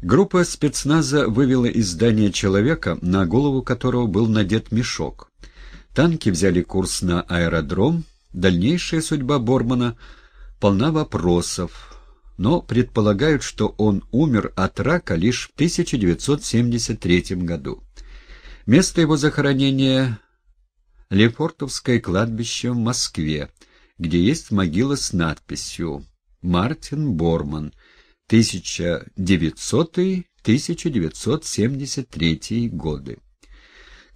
Группа спецназа вывела из здания человека, на голову которого был надет мешок. Танки взяли курс на аэродром. Дальнейшая судьба Бормана полна вопросов, но предполагают, что он умер от рака лишь в 1973 году. Место его захоронения — Лефортовское кладбище в Москве, где есть могила с надписью «Мартин Борман, 1900-1973 годы».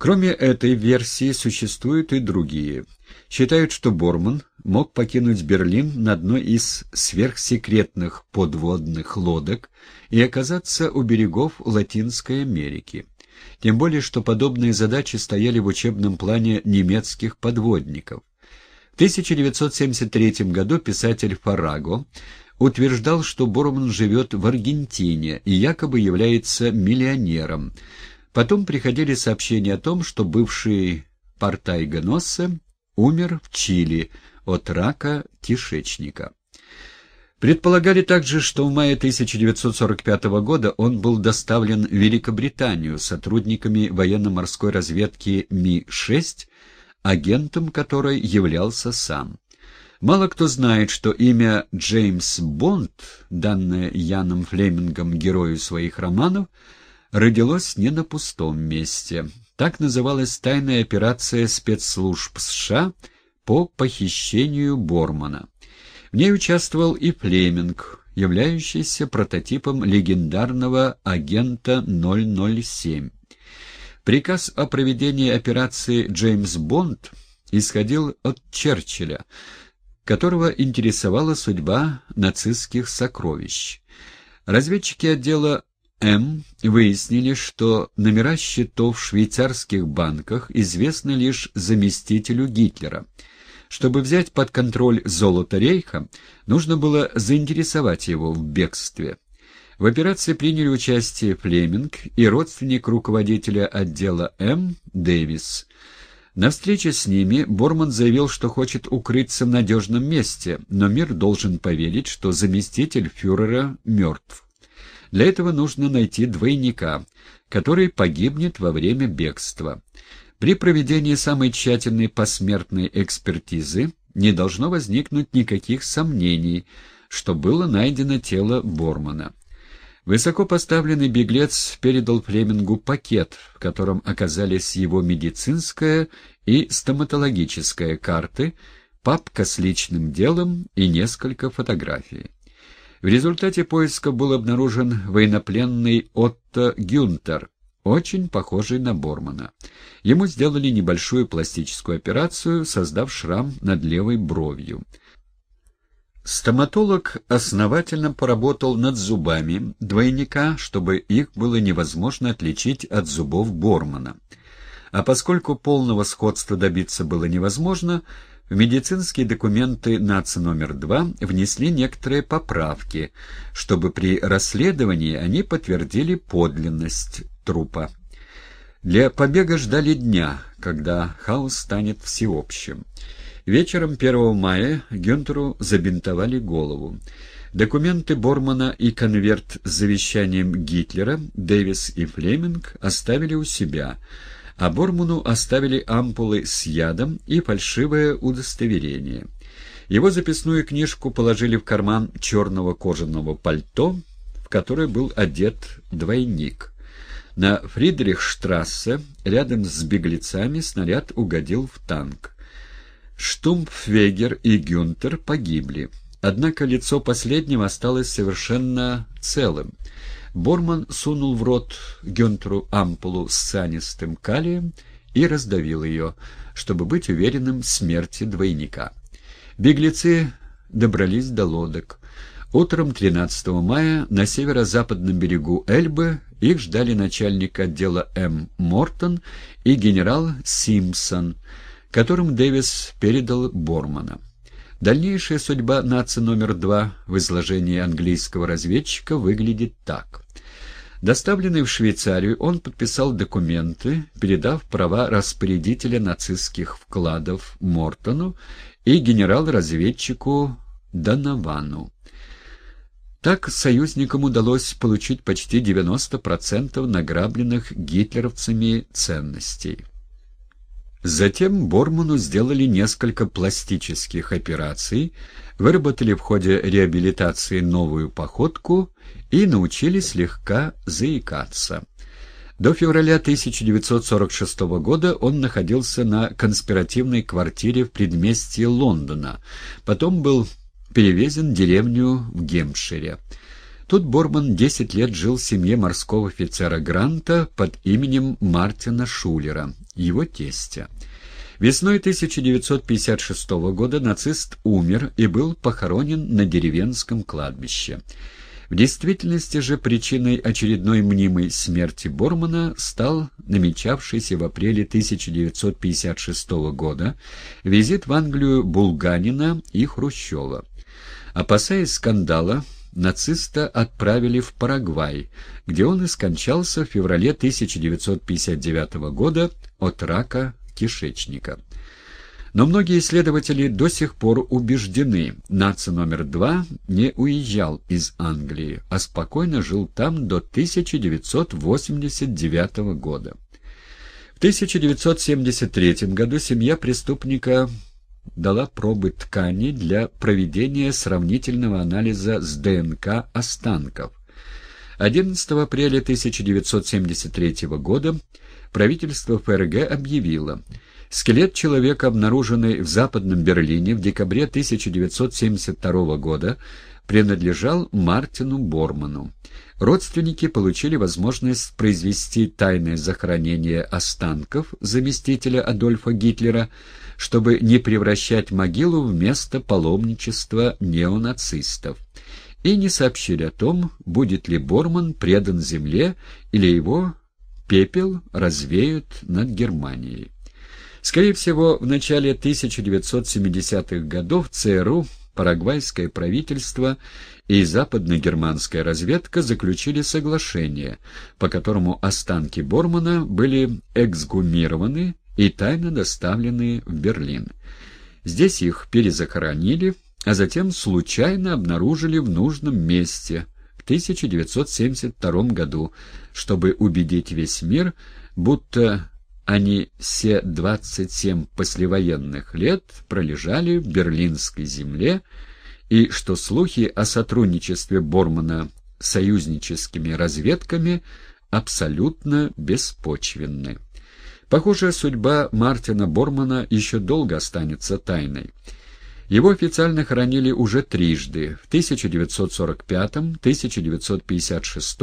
Кроме этой версии существуют и другие. Считают, что Борман мог покинуть Берлин на одной из сверхсекретных подводных лодок и оказаться у берегов Латинской Америки. Тем более, что подобные задачи стояли в учебном плане немецких подводников. В 1973 году писатель Фараго утверждал, что Борман живет в Аргентине и якобы является миллионером. Потом приходили сообщения о том, что бывший Носсе умер в Чили от рака кишечника. Предполагали также, что в мае 1945 года он был доставлен в Великобританию сотрудниками военно-морской разведки Ми-6, агентом которой являлся сам. Мало кто знает, что имя Джеймс Бонд, данное Яном Флемингом герою своих романов, родилось не на пустом месте. Так называлась тайная операция спецслужб США по похищению Бормана. В ней участвовал и Флеминг, являющийся прототипом легендарного агента 007. Приказ о проведении операции «Джеймс Бонд» исходил от Черчилля, которого интересовала судьба нацистских сокровищ. Разведчики отдела М выяснили, что номера счетов в швейцарских банках известны лишь заместителю Гитлера – чтобы взять под контроль золото рейха, нужно было заинтересовать его в бегстве. В операции приняли участие Флеминг и родственник руководителя отдела М. Дэвис. На встрече с ними Борман заявил, что хочет укрыться в надежном месте, но мир должен поверить, что заместитель фюрера мертв. Для этого нужно найти двойника, который погибнет во время бегства. При проведении самой тщательной посмертной экспертизы не должно возникнуть никаких сомнений, что было найдено тело Бормана. Высоко поставленный беглец передал Флемингу пакет, в котором оказались его медицинская и стоматологическая карты, папка с личным делом и несколько фотографий. В результате поиска был обнаружен военнопленный Отто Гюнтер, очень похожий на Бормана. Ему сделали небольшую пластическую операцию, создав шрам над левой бровью. Стоматолог основательно поработал над зубами двойника, чтобы их было невозможно отличить от зубов Бормана. А поскольку полного сходства добиться было невозможно, в медицинские документы НАЦ номер 2 внесли некоторые поправки, чтобы при расследовании они подтвердили подлинность трупа. Для побега ждали дня, когда хаос станет всеобщим. Вечером 1 мая Гюнтеру забинтовали голову. Документы Бормана и конверт с завещанием Гитлера Дэвис и Флеминг оставили у себя, а Борману оставили ампулы с ядом и фальшивое удостоверение. Его записную книжку положили в карман черного кожаного пальто, в которое был одет двойник. На Фридрихштрассе, рядом с беглецами, снаряд угодил в танк. Штумпфвегер и Гюнтер погибли. Однако лицо последнего осталось совершенно целым. Борман сунул в рот Гюнтеру ампулу с цианистым калием и раздавил ее, чтобы быть уверенным в смерти двойника. Беглецы добрались до лодок. Утром 13 мая на северо-западном берегу Эльбы их ждали начальник отдела М. Мортон и генерал Симпсон, которым Дэвис передал Бормана. Дальнейшая судьба нации номер два в изложении английского разведчика выглядит так. Доставленный в Швейцарию, он подписал документы, передав права распорядителя нацистских вкладов Мортону и генерал-разведчику Доновану. Так союзникам удалось получить почти 90% награбленных гитлеровцами ценностей. Затем Борману сделали несколько пластических операций, выработали в ходе реабилитации новую походку и научили слегка заикаться. До февраля 1946 года он находился на конспиративной квартире в предместье Лондона, потом был перевезен в деревню в Гемпшире. Тут Борман 10 лет жил в семье морского офицера Гранта под именем Мартина Шулера, его тестя. Весной 1956 года нацист умер и был похоронен на деревенском кладбище. В действительности же причиной очередной мнимой смерти Бормана стал намечавшийся в апреле 1956 года визит в Англию Булганина и Хрущева. Опасаясь скандала, нациста отправили в Парагвай, где он и скончался в феврале 1959 года от рака кишечника. Но многие исследователи до сих пор убеждены, наци номер два не уезжал из Англии, а спокойно жил там до 1989 года. В 1973 году семья преступника дала пробы ткани для проведения сравнительного анализа с ДНК останков. 11 апреля 1973 года правительство ФРГ объявило, скелет человека, обнаруженный в Западном Берлине в декабре 1972 года, принадлежал Мартину Борману. Родственники получили возможность произвести тайное захоронение останков заместителя Адольфа Гитлера, чтобы не превращать могилу в место паломничества неонацистов, и не сообщили о том, будет ли Борман предан земле или его пепел развеют над Германией. Скорее всего, в начале 1970-х годов ЦРУ, парагвайское правительство и западно-германская разведка заключили соглашение, по которому останки Бормана были эксгумированы и тайно доставлены в Берлин. Здесь их перезахоронили, а затем случайно обнаружили в нужном месте в 1972 году, чтобы убедить весь мир, будто они все 27 послевоенных лет пролежали в берлинской земле, и что слухи о сотрудничестве Бормана с союзническими разведками абсолютно беспочвенны. Похоже, судьба Мартина Бормана еще долго останется тайной. Его официально хоронили уже трижды – в 1945, 1956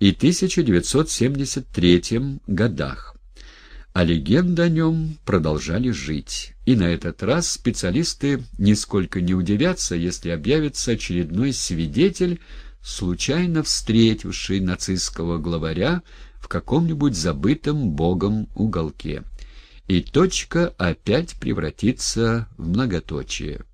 и 1973 годах. А легенды о нем продолжали жить. И на этот раз специалисты нисколько не удивятся, если объявится очередной свидетель, случайно встретивший нацистского главаря в каком-нибудь забытом богом уголке. И точка опять превратится в многоточие.